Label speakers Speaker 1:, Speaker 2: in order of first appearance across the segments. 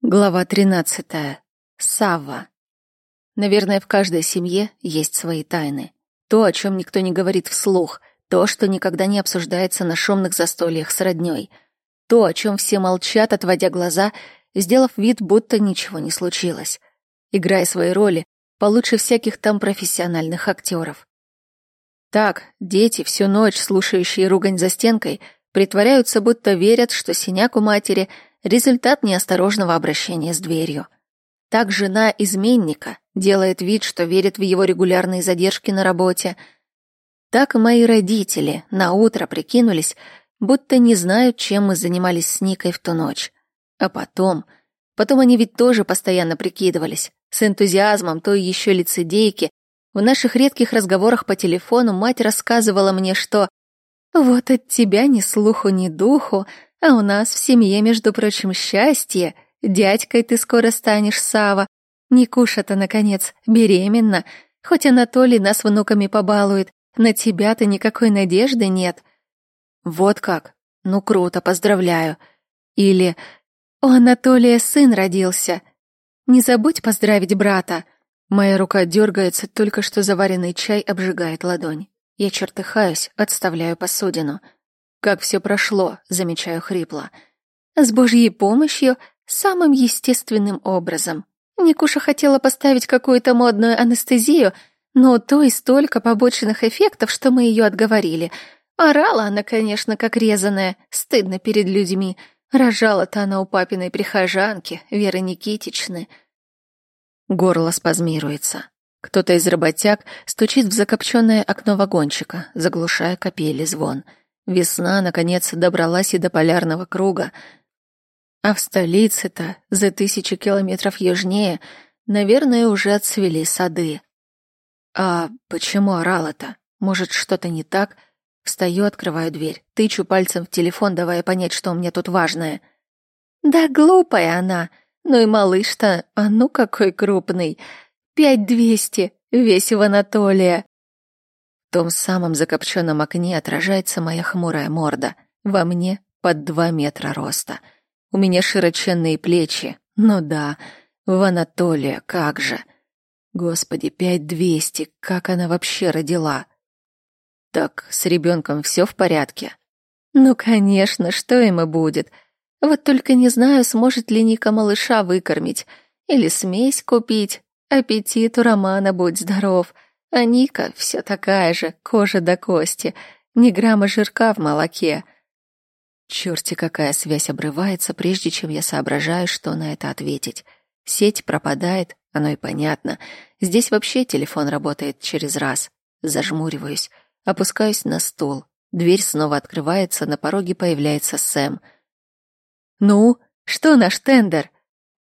Speaker 1: Глава 13. Сава. Наверное, в каждой семье есть свои тайны. То, о чем никто не говорит вслух, то, что никогда не обсуждается на шумных застольях с роднёй, то, о чем все молчат, отводя глаза, сделав вид, будто ничего не случилось, играя свои роли получше всяких там профессиональных актеров. Так, дети, всю ночь слушающие ругань за стенкой, притворяются, будто верят, что синяк у матери — Результат неосторожного обращения с дверью. Так жена изменника делает вид, что верит в его регулярные задержки на работе. Так мои родители на утро прикинулись, будто не знают, чем мы занимались с Никой в ту ночь. А потом... Потом они ведь тоже постоянно прикидывались. С энтузиазмом той еще лицедейки. В наших редких разговорах по телефону мать рассказывала мне, что «Вот от тебя ни слуху, ни духу, а у нас в семье, между прочим, счастье. Дядькой ты скоро станешь, Сава. Никуша-то, наконец, беременна. Хоть Анатолий нас внуками побалует, на тебя-то никакой надежды нет. Вот как? Ну, круто, поздравляю. Или у Анатолия сын родился. Не забудь поздравить брата. Моя рука дергается, только что заваренный чай обжигает ладонь. Я чертыхаюсь, отставляю посудину — как все прошло, замечаю хрипло. С Божьей помощью самым естественным образом. Никуша хотела поставить какую-то модную анестезию, но то и столько побочных эффектов, что мы ее отговорили. Орала она, конечно, как резаная, стыдно перед людьми. Рожала-то она у папиной прихожанки, Веры Никитичны. Горло спазмируется. Кто-то из работяг стучит в закопченное окно вагончика, заглушая капели звон — Весна, наконец, добралась и до полярного круга. А в столице-то, за тысячи километров южнее, наверное, уже отцвели сады. А почему орала-то? Может, что-то не так? Встаю, открываю дверь, тычу пальцем в телефон, давая понять, что у меня тут важное. Да глупая она. Ну и малыш-то, а ну какой крупный. Пять двести, весь в Анатолия. В том самом закопченном окне отражается моя хмурая морда. Во мне под два метра роста. У меня широченные плечи. Ну да, в Анатолия, как же. Господи, пять двести, как она вообще родила? Так, с ребенком все в порядке? Ну, конечно, что ему будет? Вот только не знаю, сможет ли Ника малыша выкормить. Или смесь купить. Аппетит у Романа, будь здоров. — а Ника все такая же, кожа до кости, ни грамма жирка в молоке. Черти, какая связь обрывается, прежде чем я соображаю, что на это ответить. Сеть пропадает, оно и понятно. Здесь вообще телефон работает через раз. Зажмуриваюсь, опускаюсь на стул. Дверь снова открывается, на пороге появляется Сэм. «Ну, что наш тендер?»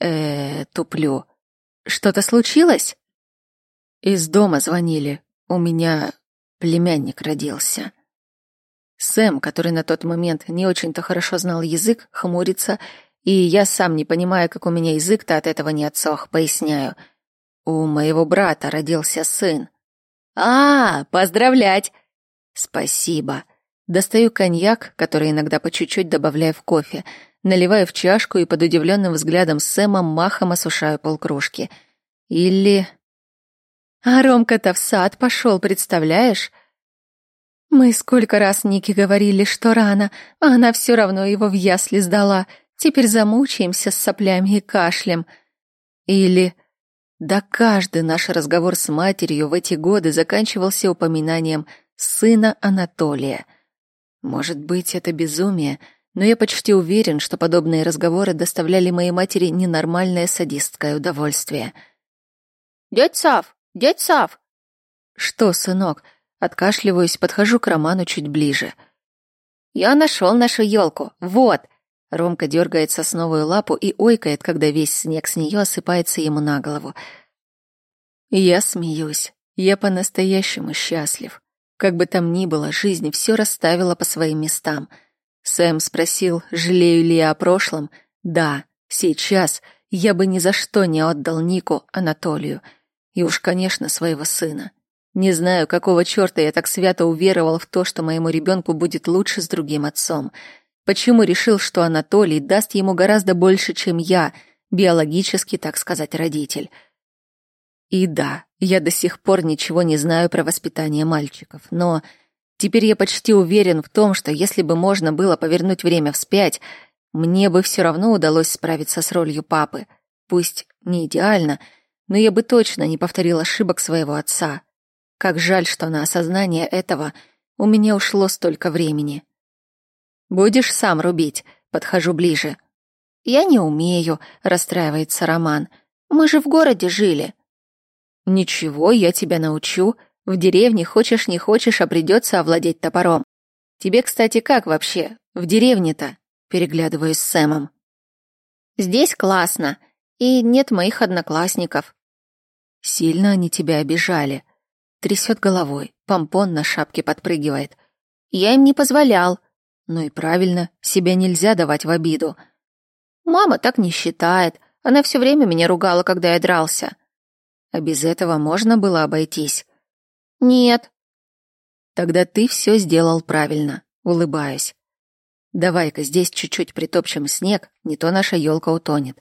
Speaker 1: э туплю. «Что-то случилось?» Из дома звонили. У меня племянник родился. Сэм, который на тот момент не очень-то хорошо знал язык, хмурится, и я сам не понимаю, как у меня язык-то от этого не отсох, поясняю. У моего брата родился сын. А, поздравлять. Спасибо. Достаю коньяк, который иногда по чуть-чуть добавляю в кофе, наливаю в чашку и под удивленным взглядом Сэма махом осушаю полкружки. Или а Ромка-то в сад пошел, представляешь? Мы сколько раз Нике говорили, что рано, а она все равно его в ясли сдала. Теперь замучаемся с соплями и кашлем. Или... Да каждый наш разговор с матерью в эти годы заканчивался упоминанием сына Анатолия. Может быть, это безумие, но я почти уверен, что подобные разговоры доставляли моей матери ненормальное садистское удовольствие. «Дядь Сав, Дядь Сав!» «Что, сынок?» Откашливаюсь, подхожу к Роману чуть ближе. «Я нашел нашу елку. Вот!» Ромка дергает сосновую лапу и ойкает, когда весь снег с нее осыпается ему на голову. Я смеюсь. Я по-настоящему счастлив. Как бы там ни было, жизнь все расставила по своим местам. Сэм спросил, жалею ли я о прошлом. Да, сейчас я бы ни за что не отдал Нику Анатолию. И уж, конечно, своего сына. Не знаю, какого черта я так свято уверовал в то, что моему ребенку будет лучше с другим отцом. Почему решил, что Анатолий даст ему гораздо больше, чем я, Биологически, так сказать, родитель. И да, я до сих пор ничего не знаю про воспитание мальчиков, но теперь я почти уверен в том, что если бы можно было повернуть время вспять, мне бы все равно удалось справиться с ролью папы. Пусть не идеально, но я бы точно не повторил ошибок своего отца. Как жаль, что на осознание этого у меня ушло столько времени. «Будешь сам рубить?» Подхожу ближе. «Я не умею», — расстраивается Роман. «Мы же в городе жили». «Ничего, я тебя научу. В деревне хочешь не хочешь, а придется овладеть топором. Тебе, кстати, как вообще? В деревне-то?» Переглядываюсь с Сэмом. «Здесь классно, и нет моих одноклассников». «Сильно они тебя обижали». Трясет головой, помпон на шапке подпрыгивает. «Я им не позволял». «Ну и правильно, себя нельзя давать в обиду». «Мама так не считает. Она все время меня ругала, когда я дрался». А без этого можно было обойтись? Нет. Тогда ты все сделал правильно, улыбаясь. Давай-ка здесь чуть-чуть притопчем снег, не то наша елка утонет.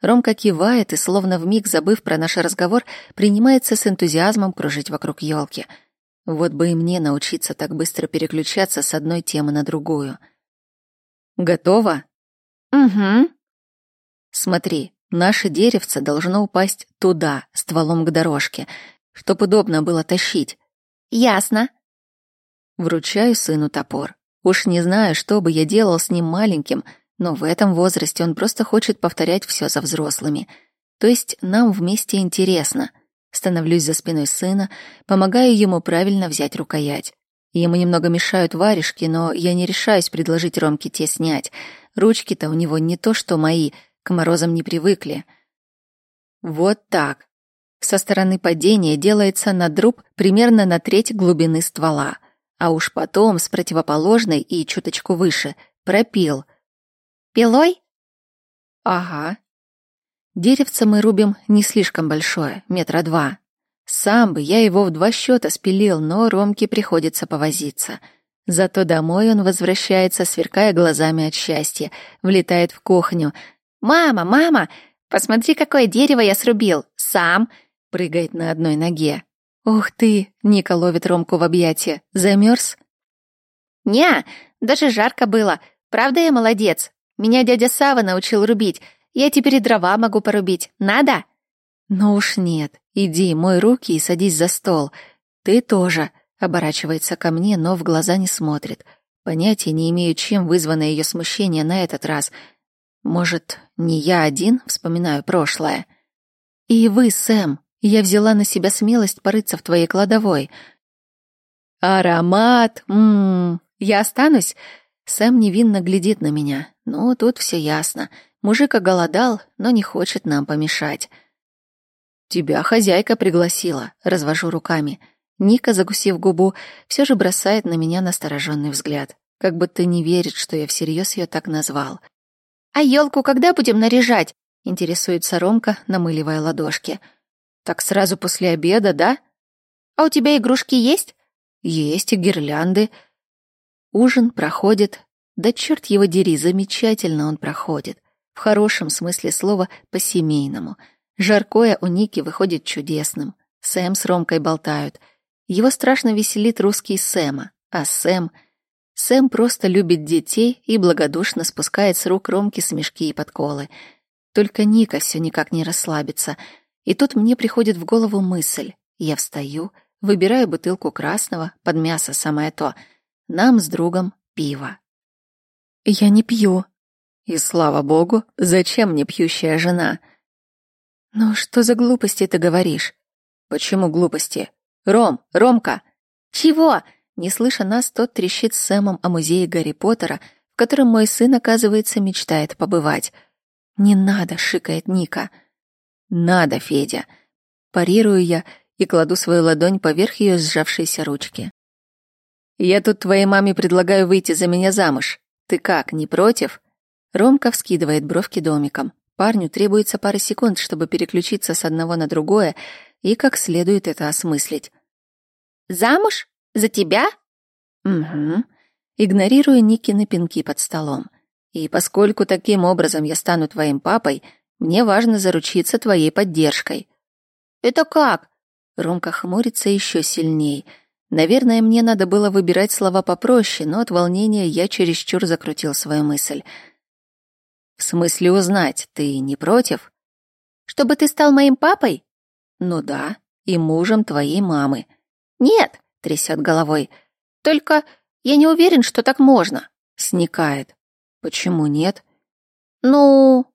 Speaker 1: Ромка кивает и, словно вмиг забыв про наш разговор, принимается с энтузиазмом кружить вокруг елки. Вот бы и мне научиться так быстро переключаться с одной темы на другую. Готово? Угу. Смотри, Наше деревце должно упасть туда, стволом к дорожке, чтоб удобно было тащить. Ясно. Вручаю сыну топор. Уж не знаю, что бы я делал с ним маленьким, но в этом возрасте он просто хочет повторять все за взрослыми. То есть нам вместе интересно. Становлюсь за спиной сына, помогаю ему правильно взять рукоять. Ему немного мешают варежки, но я не решаюсь предложить Ромке те снять. Ручки-то у него не то что мои — к морозам не привыкли. Вот так. Со стороны падения делается надруб примерно на треть глубины ствола, а уж потом с противоположной и чуточку выше пропил. Пилой? Ага. Деревце мы рубим не слишком большое, метра два. Сам бы я его в два счета спилил, но Ромке приходится повозиться. Зато домой он возвращается, сверкая глазами от счастья, влетает в кухню — «Мама, мама, посмотри, какое дерево я срубил! Сам!» Прыгает на одной ноге. «Ух ты!» — Ника ловит Ромку в объятия. «Замерз?» «Не, даже жарко было. Правда я молодец? Меня дядя Сава научил рубить. Я теперь и дрова могу порубить. Надо?» «Ну уж нет. Иди, мой руки и садись за стол. Ты тоже», — оборачивается ко мне, но в глаза не смотрит. Понятия не имею, чем вызвано ее смущение на этот раз — может, не я один вспоминаю прошлое? И вы, Сэм, я взяла на себя смелость порыться в твоей кладовой. Аромат! Ммм, я останусь? Сэм невинно глядит на меня. Ну, тут все ясно. Мужик оголодал, но не хочет нам помешать. Тебя хозяйка пригласила, развожу руками. Ника, закусив губу, все же бросает на меня настороженный взгляд, как будто не верит, что я всерьез ее так назвал. «А елку когда будем наряжать?» — интересуется Ромка, намыливая ладошки. «Так сразу после обеда, да?» «А у тебя игрушки есть?» «Есть и гирлянды». Ужин проходит. Да черт его дери, замечательно он проходит. В хорошем смысле слова по-семейному. Жаркое у Ники выходит чудесным. Сэм с Ромкой болтают. Его страшно веселит русский Сэма, а Сэм — Сэм просто любит детей и благодушно спускает с рук Ромки смешки и подколы. Только Ника все никак не расслабится. И тут мне приходит в голову мысль. Я встаю, выбираю бутылку красного, под мясо самое то. Нам с другом пиво. Я не пью. И слава богу, зачем мне пьющая жена? Ну что за глупости ты говоришь? Почему глупости? Ром, Ромка! Чего? Не слыша нас, тот трещит с Сэмом о музее Гарри Поттера, в котором мой сын, оказывается, мечтает побывать. «Не надо», — шикает Ника. «Надо, Федя». Парирую я и кладу свою ладонь поверх ее сжавшейся ручки. «Я тут твоей маме предлагаю выйти за меня замуж. Ты как, не против?» Ромка вскидывает бровки домиком. Парню требуется пара секунд, чтобы переключиться с одного на другое и как следует это осмыслить. «Замуж?» За тебя? Угу. Игнорирую Никины пинки под столом. И поскольку таким образом я стану твоим папой, Мне важно заручиться твоей поддержкой». «Это как?» Ромка хмурится еще сильней. Наверное, мне надо было выбирать слова попроще, но от волнения я чересчур закрутил свою мысль. «В смысле узнать, ты не против?» «Чтобы ты стал моим папой?» «Ну да, и мужем твоей мамы». «Нет», — трясет головой, — «только я не уверен, что так можно», — сникает. «Почему нет?» «Ну...»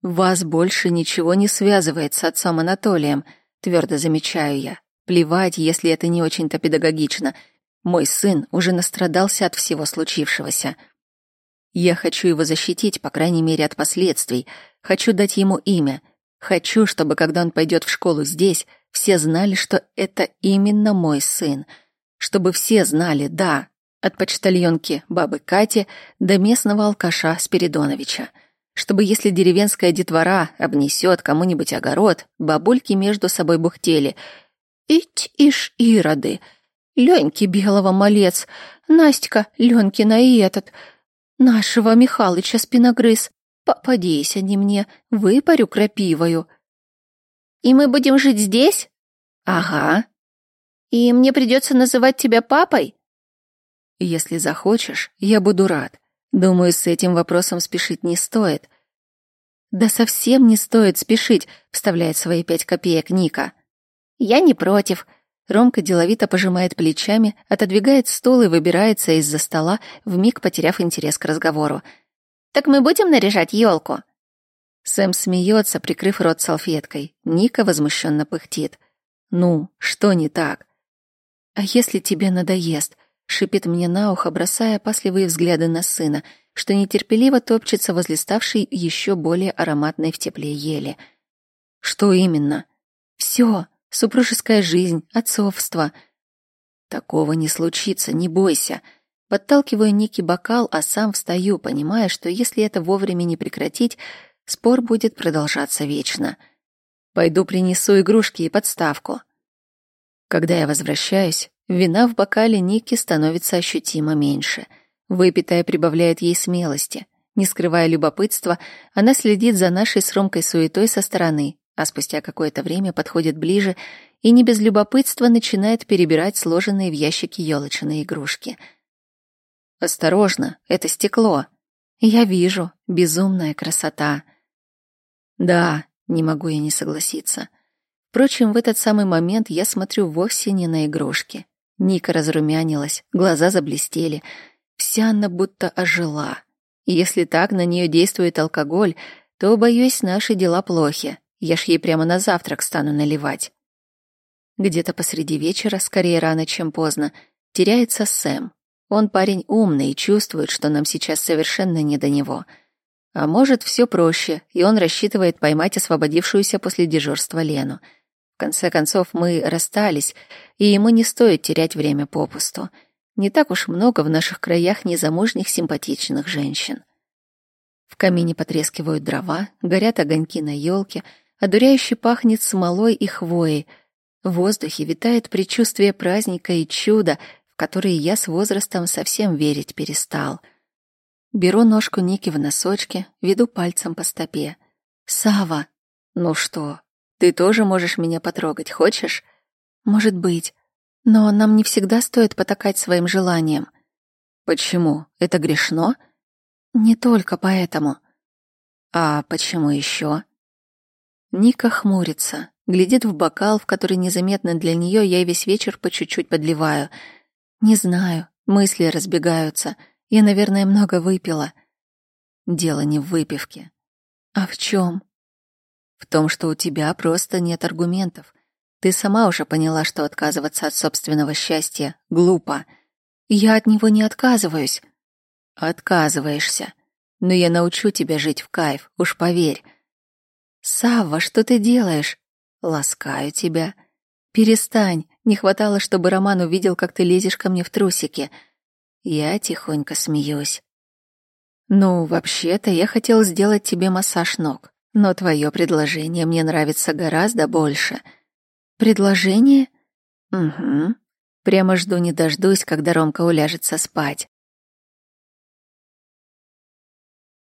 Speaker 1: «Вас больше ничего не связывает с отцом Анатолием», — твердо замечаю я. «Плевать, если это не очень-то педагогично. Мой сын уже настрадался от всего случившегося. Я хочу его защитить, по крайней мере, от последствий. Хочу дать ему имя. Хочу, чтобы, когда он пойдет в школу здесь, все знали, что это именно мой сын. Чтобы все знали, да, от почтальонки бабы Кати до местного алкаша Спиридоновича. Чтобы если деревенская детвора обнесет кому-нибудь огород, бабульки между собой бухтели. «Ить ишь ироды! Леньки белого малец! Настя, Ленькина и этот! Нашего Михалыча спиногрыз! Попадись они мне, выпарю крапивою!» «И мы будем жить здесь?» «Ага». «И мне придется называть тебя папой?» Если захочешь, я буду рад. Думаю, с этим вопросом спешить не стоит. Да совсем не стоит спешить, вставляет свои пять копеек Ника. Я не против. Ромка деловито пожимает плечами, отодвигает стул и выбирается из-за стола, вмиг потеряв интерес к разговору. Так мы будем наряжать елку? Сэм смеется, прикрыв рот салфеткой. Ника возмущенно пыхтит. Ну, что не так? А если тебе надоест? шипит мне на ухо, бросая опасливые взгляды на сына, что нетерпеливо топчется возле ставшей еще более ароматной в тепле ели. Что именно? Все, супружеская жизнь, отцовство. Такого не случится, не бойся. Подталкиваю Ники бокал, а сам встаю, понимая, что если это вовремя не прекратить, спор будет продолжаться вечно. Пойду принесу игрушки и подставку. Когда я возвращаюсь, Вина в бокале Ники становится ощутимо меньше. Выпитая прибавляет ей смелости. Не скрывая любопытства, она следит за нашей с Ромкой суетой со стороны, а спустя какое-то время подходит ближе и не без любопытства начинает перебирать сложенные в ящике ёлочные игрушки. «Осторожно, это стекло!» «Я вижу, безумная красота!» «Да, не могу я не согласиться. Впрочем, в этот самый момент я смотрю вовсе не на игрушки. Ника разрумянилась, глаза заблестели. Вся она будто ожила. И если так на нее действует алкоголь, то, боюсь, наши дела плохи. Я ж ей прямо на завтрак стану наливать. Где-то посреди вечера, скорее рано, чем поздно, теряется Сэм. Он парень умный и чувствует, что нам сейчас совершенно не до него. А может, все проще, и он рассчитывает поймать освободившуюся после дежурства Лену — в конце концов, мы расстались, и ему не стоит терять время попусту. Не так уж много в наших краях незамужних симпатичных женщин. В камине потрескивают дрова, горят огоньки на елке, одуряюще пахнет смолой и хвоей. В воздухе витает предчувствие праздника и чуда, в которые я с возрастом совсем верить перестал. Беру ножку Ники в носочки, веду пальцем по стопе. Сава, ну что, ты тоже можешь меня потрогать, хочешь? Может быть. Но нам не всегда стоит потакать своим желаниям. Почему? Это грешно? Не только поэтому. А почему еще? Ника хмурится, глядит в бокал, в который незаметно для нее я весь вечер по чуть-чуть подливаю. Не знаю, мысли разбегаются. Я, наверное, много выпила. Дело не в выпивке. А в чем? В том, что у тебя просто нет аргументов. Ты сама уже поняла, что отказываться от собственного счастья глупо. Я от него не отказываюсь. Отказываешься. Но я научу тебя жить в кайф, уж поверь. Савва, что ты делаешь? Ласкаю тебя. Перестань. Не хватало, чтобы Роман увидел, как ты лезешь ко мне в трусики. Я тихонько смеюсь. Ну, вообще-то я хотел сделать тебе массаж ног. Но твое предложение мне нравится гораздо больше. Предложение? Угу. Прямо жду не дождусь, когда Ромка уляжется спать.